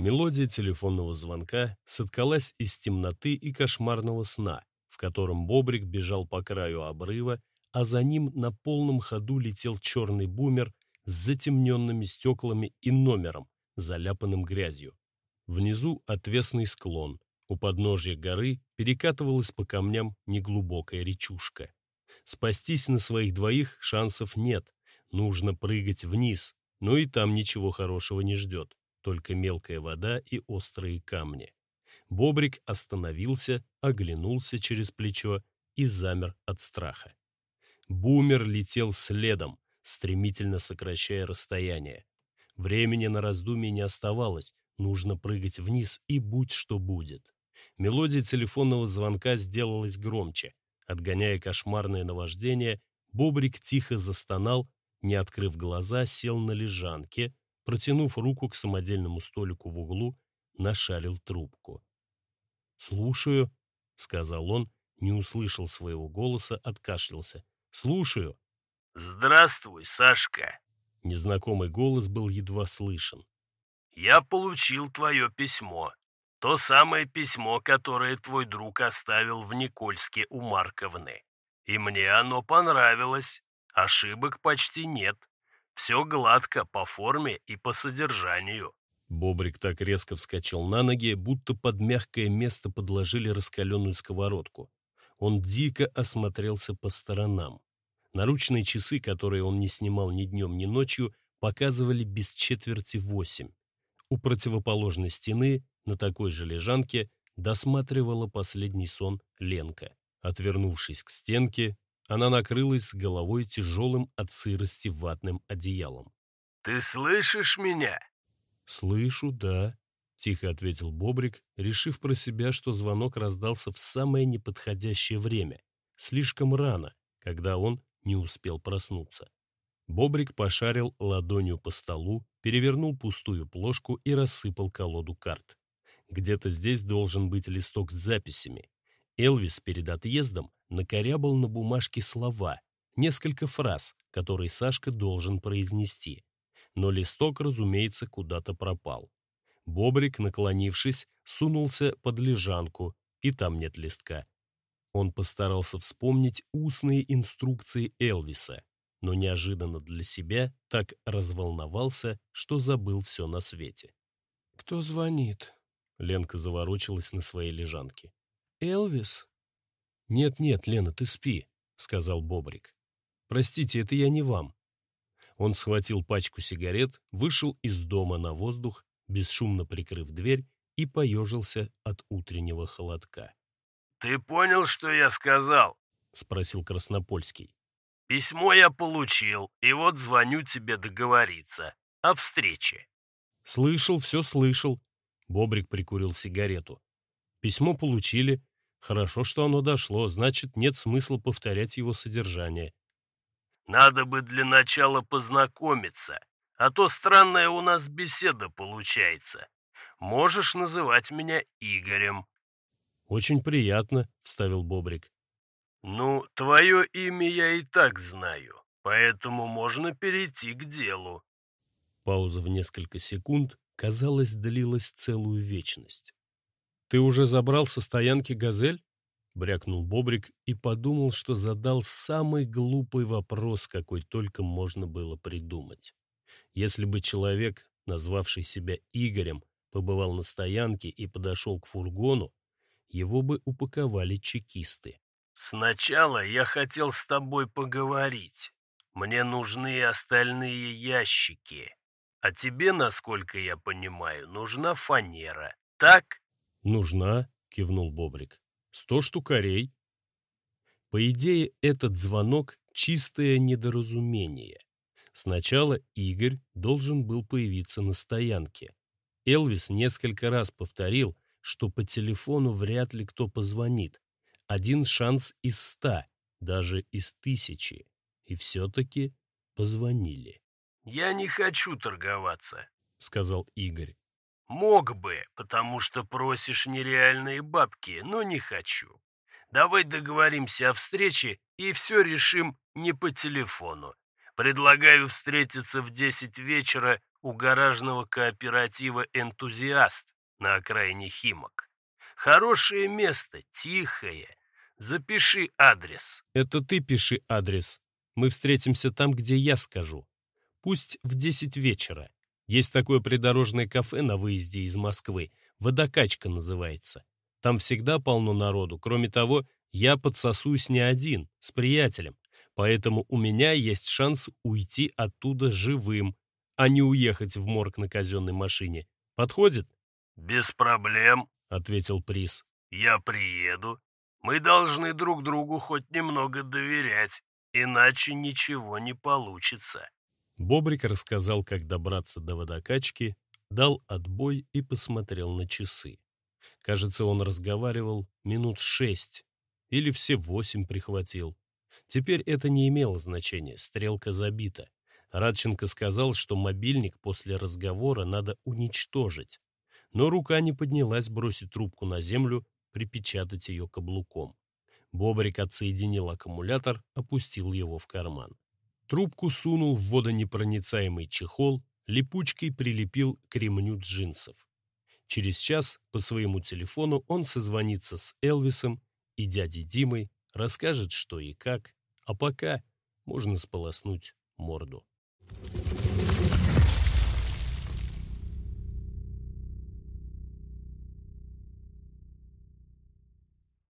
Мелодия телефонного звонка соткалась из темноты и кошмарного сна, в котором Бобрик бежал по краю обрыва, а за ним на полном ходу летел черный бумер с затемненными стеклами и номером, заляпанным грязью. Внизу отвесный склон, у подножья горы перекатывалась по камням неглубокая речушка. Спастись на своих двоих шансов нет, нужно прыгать вниз, но и там ничего хорошего не ждет, только мелкая вода и острые камни. Бобрик остановился, оглянулся через плечо и замер от страха. Бумер летел следом, стремительно сокращая расстояние. Времени на раздумье не оставалось, нужно прыгать вниз и будь что будет. Мелодия телефонного звонка сделалась громче. Отгоняя кошмарное наваждение, Бобрик тихо застонал, не открыв глаза, сел на лежанке, протянув руку к самодельному столику в углу, нашарил трубку. «Слушаю», — сказал он, не услышал своего голоса, откашлялся. «Слушаю». «Здравствуй, Сашка!» Незнакомый голос был едва слышен. «Я получил твое письмо. То самое письмо, которое твой друг оставил в Никольске у Марковны. И мне оно понравилось. Ошибок почти нет. Все гладко по форме и по содержанию». Бобрик так резко вскочил на ноги, будто под мягкое место подложили раскаленную сковородку. Он дико осмотрелся по сторонам. Наручные часы, которые он не снимал ни днем, ни ночью, показывали без четверти восемь. У противоположной стены, на такой же лежанке, досматривала последний сон Ленка. Отвернувшись к стенке, она накрылась с головой тяжелым от сырости ватным одеялом. «Ты слышишь меня?» «Слышу, да», — тихо ответил Бобрик, решив про себя, что звонок раздался в самое неподходящее время, слишком рано, когда он не успел проснуться. Бобрик пошарил ладонью по столу, перевернул пустую плошку и рассыпал колоду карт. Где-то здесь должен быть листок с записями. Элвис перед отъездом накорябал на бумажке слова, несколько фраз, которые Сашка должен произнести. Но листок, разумеется, куда-то пропал. Бобрик, наклонившись, сунулся под лежанку, и там нет листка. Он постарался вспомнить устные инструкции Элвиса, но неожиданно для себя так разволновался, что забыл все на свете. «Кто звонит?» Ленка заворочилась на своей лежанке. «Элвис?» «Нет-нет, Лена, ты спи», — сказал Бобрик. «Простите, это я не вам». Он схватил пачку сигарет, вышел из дома на воздух, бесшумно прикрыв дверь, и поежился от утреннего холодка. «Ты понял, что я сказал?» — спросил Краснопольский. «Письмо я получил, и вот звоню тебе договориться. О встрече». «Слышал, все слышал». Бобрик прикурил сигарету. «Письмо получили. Хорошо, что оно дошло, значит, нет смысла повторять его содержание». «Надо бы для начала познакомиться, а то странная у нас беседа получается. Можешь называть меня Игорем». «Очень приятно», — вставил Бобрик. «Ну, твое имя я и так знаю, поэтому можно перейти к делу». Пауза в несколько секунд, казалось, длилась целую вечность. «Ты уже забрал со стоянки «Газель»?» — брякнул Бобрик и подумал, что задал самый глупый вопрос, какой только можно было придумать. Если бы человек, назвавший себя Игорем, побывал на стоянке и подошел к фургону, его бы упаковали чекисты. «Сначала я хотел с тобой поговорить. Мне нужны остальные ящики. А тебе, насколько я понимаю, нужна фанера, так?» «Нужна», — кивнул Бобрик. «Сто штукарей». По идее, этот звонок — чистое недоразумение. Сначала Игорь должен был появиться на стоянке. Элвис несколько раз повторил, что по телефону вряд ли кто позвонит. Один шанс из ста, даже из тысячи. И все-таки позвонили. «Я не хочу торговаться», — сказал Игорь. «Мог бы, потому что просишь нереальные бабки, но не хочу. Давай договоримся о встрече и все решим не по телефону, Предлагаю встретиться в десять вечера у гаражного кооператива «Энтузиаст» на окраине Химок. Хорошее место, тихое. Запиши адрес. Это ты пиши адрес. Мы встретимся там, где я скажу. Пусть в десять вечера. Есть такое придорожное кафе на выезде из Москвы. Водокачка называется. Там всегда полно народу. Кроме того, я подсосусь не один, с приятелем. Поэтому у меня есть шанс уйти оттуда живым, а не уехать в морг на казенной машине. Подходит? «Без проблем», — ответил Приз. «Я приеду. Мы должны друг другу хоть немного доверять, иначе ничего не получится». Бобрик рассказал, как добраться до водокачки, дал отбой и посмотрел на часы. Кажется, он разговаривал минут шесть или все восемь прихватил. Теперь это не имело значения, стрелка забита. Радченко сказал, что мобильник после разговора надо уничтожить. Но рука не поднялась бросить трубку на землю, припечатать ее каблуком. Бобрик отсоединил аккумулятор, опустил его в карман. Трубку сунул в водонепроницаемый чехол, липучкой прилепил к ремню джинсов. Через час по своему телефону он созвонится с Элвисом и дядей Димой, расскажет, что и как, а пока можно сполоснуть морду.